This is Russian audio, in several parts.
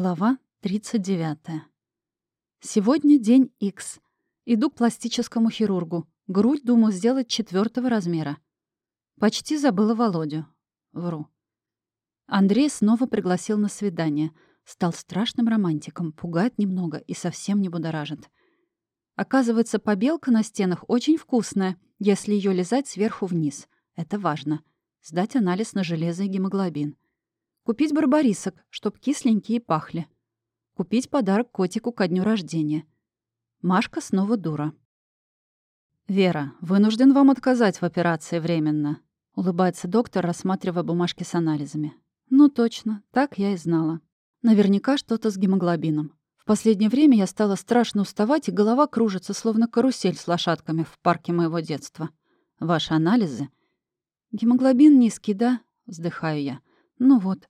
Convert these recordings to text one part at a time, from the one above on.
Глава 39. Сегодня день X. Иду к пластическому хирургу. Грудь думаю сделать четвертого размера. Почти забыла Володю. Вру. Андрей снова пригласил на свидание. Стал страшным романтиком, пугает немного и совсем не будоражит. Оказывается, побелка на стенах очень вкусная, если ее лизать сверху вниз. Это важно. Сдать анализ на железо и гемоглобин. Купить барбарисок, чтоб кисленькие пахли. Купить подарок котику ко дню рождения. Машка снова дура. «Вера, вынужден вам отказать в операции временно», — улыбается доктор, рассматривая бумажки с анализами. «Ну точно, так я и знала. Наверняка что-то с гемоглобином. В последнее время я стала страшно уставать, и голова кружится, словно карусель с лошадками в парке моего детства. Ваши анализы?» «Гемоглобин низкий, да?» — вздыхаю я. «Ну вот,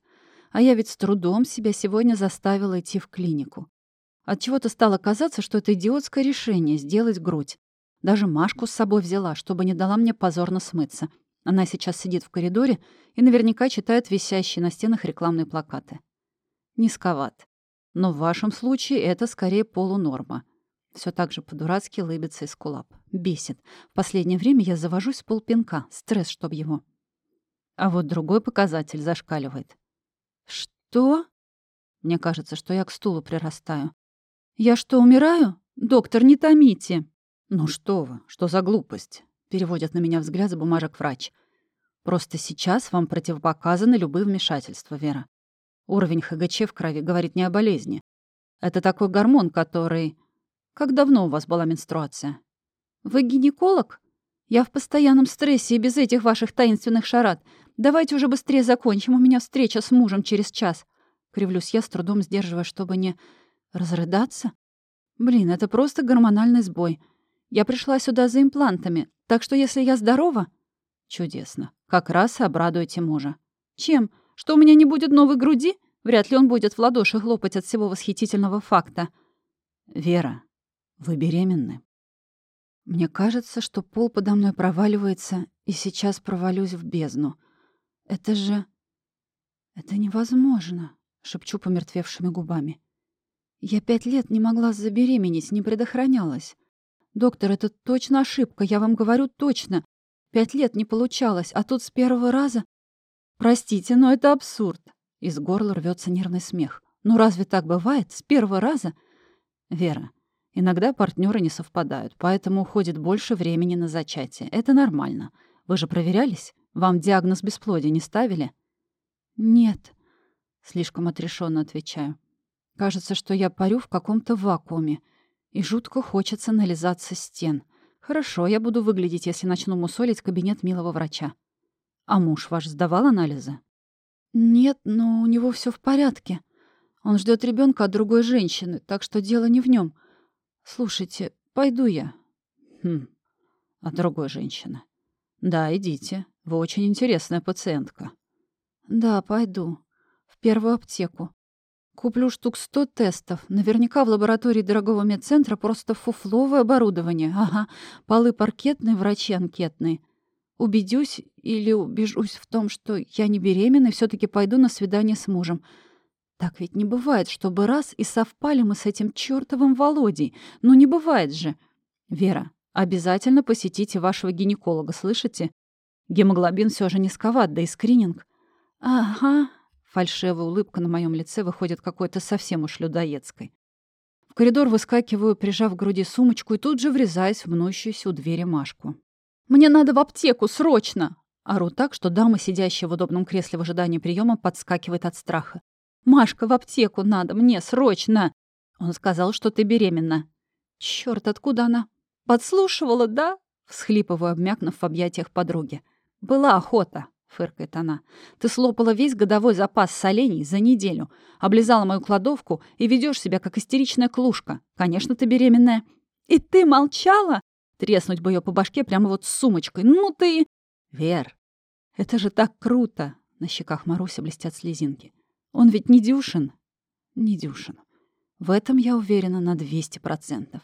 а я ведь с трудом себя сегодня заставила идти в клинику. От чего то стало казаться, что это идиотское решение — сделать грудь. Даже Машку с собой взяла, чтобы не дала мне позорно смыться. Она сейчас сидит в коридоре и наверняка читает висящие на стенах рекламные плакаты. Низковат. Но в вашем случае это скорее полунорма. Все так же по-дурацки лыбится из кулап. Бесит. В последнее время я завожусь с полпинка. Стресс, чтоб его. А вот другой показатель зашкаливает. «Что?» Мне кажется, что я к стулу прирастаю. «Я что, умираю? Доктор, не томите!» «Ну что вы, что за глупость?» Переводит на меня взгляд с бумажек врач. «Просто сейчас вам противопоказаны любые вмешательства, Вера. Уровень ХГЧ в крови говорит не о болезни. Это такой гормон, который... Как давно у вас была менструация?» «Вы гинеколог? Я в постоянном стрессе и без этих ваших таинственных шарат. Давайте уже быстрее закончим, у меня встреча с мужем через час. Кривлюсь я, с трудом сдерживая, чтобы не разрыдаться. Блин, это просто гормональный сбой. Я пришла сюда за имплантами, так что если я здорова... Чудесно. Как раз и обрадуете мужа. Чем? Что у меня не будет новой груди? Вряд ли он будет в ладоши хлопать от всего восхитительного факта. Вера, вы беременны. Мне кажется, что пол подо мной проваливается, и сейчас провалюсь в бездну — это же... Это невозможно, шепчу помертвевшими губами. Я пять лет не могла забеременеть, не предохранялась. Доктор, это точно ошибка, я вам говорю точно. Пять лет не получалось, а тут с первого раза... Простите, но это абсурд. Из горла рвется нервный смех. Ну разве так бывает? С первого раза? Вера, иногда партнеры не совпадают, поэтому уходит больше времени на зачатие. Это нормально. Вы же проверялись? Вам диагноз бесплодия не ставили? Нет, слишком отрешенно отвечаю. Кажется, что я парю в каком-то вакууме, и жутко хочется нализаться стен. Хорошо, я буду выглядеть, если начну мусолить кабинет милого врача. А муж ваш сдавал анализы? Нет, но у него все в порядке. Он ждет ребенка от другой женщины, так что дело не в нем. Слушайте, пойду я. Хм, от другой женщины. Да, идите. Вы очень интересная пациентка. Да, пойду. В первую аптеку. Куплю штук сто тестов. Наверняка в лаборатории дорогого медцентра просто фуфловое оборудование. Ага, полы паркетные, врачи анкетные. Убедюсь или убежусь в том, что я не беременна, и все таки пойду на свидание с мужем. Так ведь не бывает, чтобы раз и совпали мы с этим чёртовым Володей. Ну не бывает же. Вера, обязательно посетите вашего гинеколога, слышите? Гемоглобин все же низковат, да и скрининг. Ага. Фальшивая улыбка на моем лице выходит какой-то совсем уж людоедской. В коридор выскакиваю, прижав к груди сумочку, и тут же врезаюсь в мнущуюся у двери Машку. «Мне надо в аптеку, срочно!» Ору так, что дама, сидящая в удобном кресле в ожидании приема, подскакивает от страха. «Машка, в аптеку надо, мне, срочно!» Он сказал, что ты беременна. Черт, откуда она? Подслушивала, да? Всхлипываю, обмякнув в объятиях подруги. «Была охота», — фыркает она. «Ты слопала весь годовой запас солений за неделю, облизала мою кладовку и ведешь себя, как истеричная клушка. Конечно, ты беременная». «И ты молчала?» Треснуть бы ее по башке прямо вот с сумочкой. «Ну ты...» «Вер, это же так круто!» На щеках Маруси блестят слезинки. «Он ведь не дюшин?» «Не дюшин. В этом я уверена на 200%.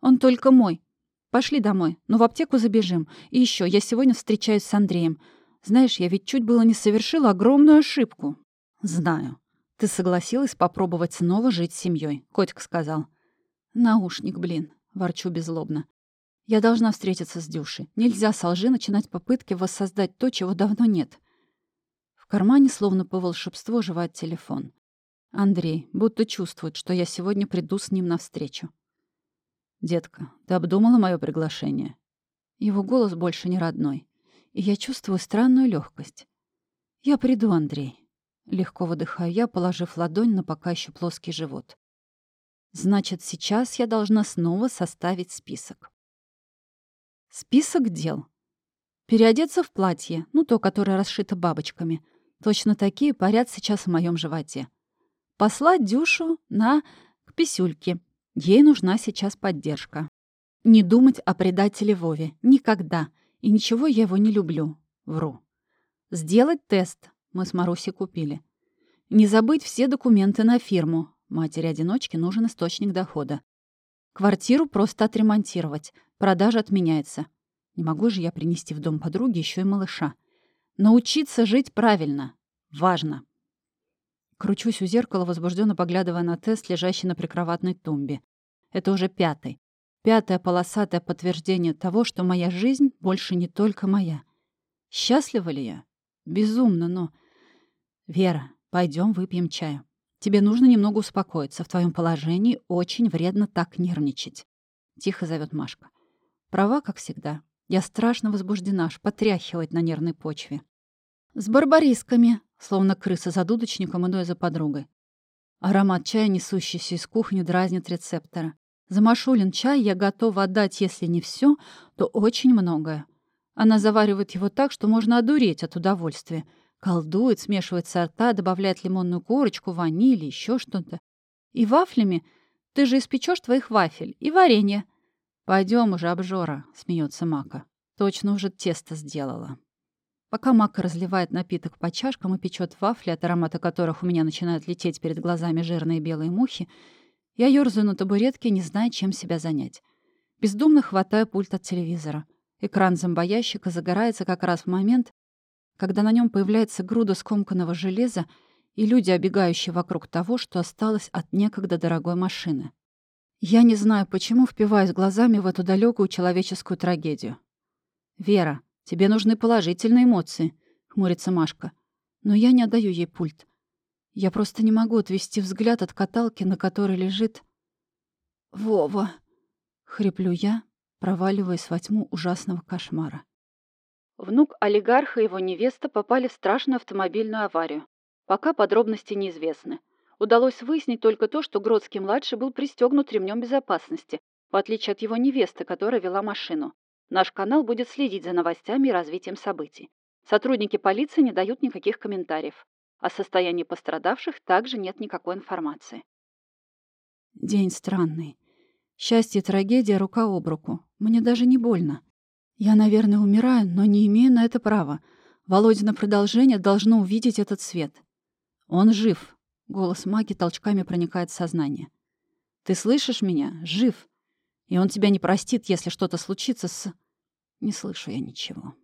Он только мой. Пошли домой, но в аптеку забежим. И еще, я сегодня встречаюсь с Андреем. Знаешь, я ведь чуть было не совершила огромную ошибку. Знаю. Ты согласилась попробовать снова жить с семьей, Котик сказал. Наушник, блин, ворчу беззлобно. Я должна встретиться с Дюшей. Нельзя с лжи начинать попытки воссоздать то, чего давно нет. Кармане, словно по волшебству, оживает телефон. Андрей будто чувствует, что я сегодня приду с ним навстречу. «Детка, ты обдумала мое приглашение?» Его голос больше не родной, и я чувствую странную легкость. «Я приду, Андрей». Легко выдыхаю я, положив ладонь на пока еще плоский живот. Значит, сейчас я должна снова составить список. Список дел. Переодеться в платье, ну то, которое расшито бабочками. Точно такие парят сейчас в моем животе. Послать Дюшу на к писюльке. Ей нужна сейчас поддержка. Не думать о предателе Вове. Никогда. И ничего я его не люблю. Вру. Сделать тест. Мы с Марусей купили. Не забыть все документы на фирму. Матери-одиночки нужен источник дохода. Квартиру просто отремонтировать. Продажа отменяется. Не могу же я принести в дом подруги еще и малыша. Научиться жить правильно. Важно. Кручусь у зеркала, возбужденно поглядывая на тест, лежащий на прикроватной тумбе. Это уже пятый. Пятое полосатое подтверждение того, что моя жизнь больше не только моя. Счастлива ли я? Безумно, но... Вера, пойдем выпьем чаю. Тебе нужно немного успокоиться. В твоем положении очень вредно так нервничать. Тихо зовет Машка. Права, как всегда. Я страшно возбуждена, аж потряхивать на нервной почве. С барбарисками, словно крыса за дудочником, иду за подругой. Аромат чая, несущийся из кухни, дразнит рецептора. За Машулин чай я готова отдать, если не все, то очень многое. Она заваривает его так, что можно одуреть от удовольствия — Колдует, смешивает сорта, добавляет лимонную корочку, ваниль, еще что-то. И вафлями? Ты же испечешь твоих вафель. И варенье. Пойдем уже, обжора, смеется Мака. Точно уже тесто сделала. Пока Мака разливает напиток по чашкам и печет вафли, от аромата которых у меня начинают лететь перед глазами жирные белые мухи, я ёрзаю на табуретке, не зная, чем себя занять. Бездумно хватаю пульт от телевизора. Экран зомбоящика загорается как раз в момент, когда на нем появляется груда скомканного железа и люди, обегающие вокруг того, что осталось от некогда дорогой машины. Я не знаю, почему впиваюсь глазами в эту далекую человеческую трагедию. «Вера, тебе нужны положительные эмоции», — хмурится Машка. Но я не отдаю ей пульт. Я просто не могу отвести взгляд от каталки, на которой лежит... «Вова!» — хриплю я, проваливаясь во тьму ужасного кошмара. Внук олигарха и его невеста попали в страшную автомобильную аварию. Пока подробности неизвестны. Удалось выяснить только то, что Гродский-младший был пристегнут ремнем безопасности, в отличие от его невесты, которая вела машину. Наш канал будет следить за новостями и развитием событий. Сотрудники полиции не дают никаких комментариев. О состоянии пострадавших также нет никакой информации. День странный. Счастье и трагедия рука об руку. Мне даже не больно. Я, наверное, умираю, но не имею на это права. Володина продолжение должно увидеть этот свет. Он жив. Голос маги толчками проникает в сознание. Ты слышишь меня? Жив. И он тебя не простит, если что-то случится с... Не слышу я ничего.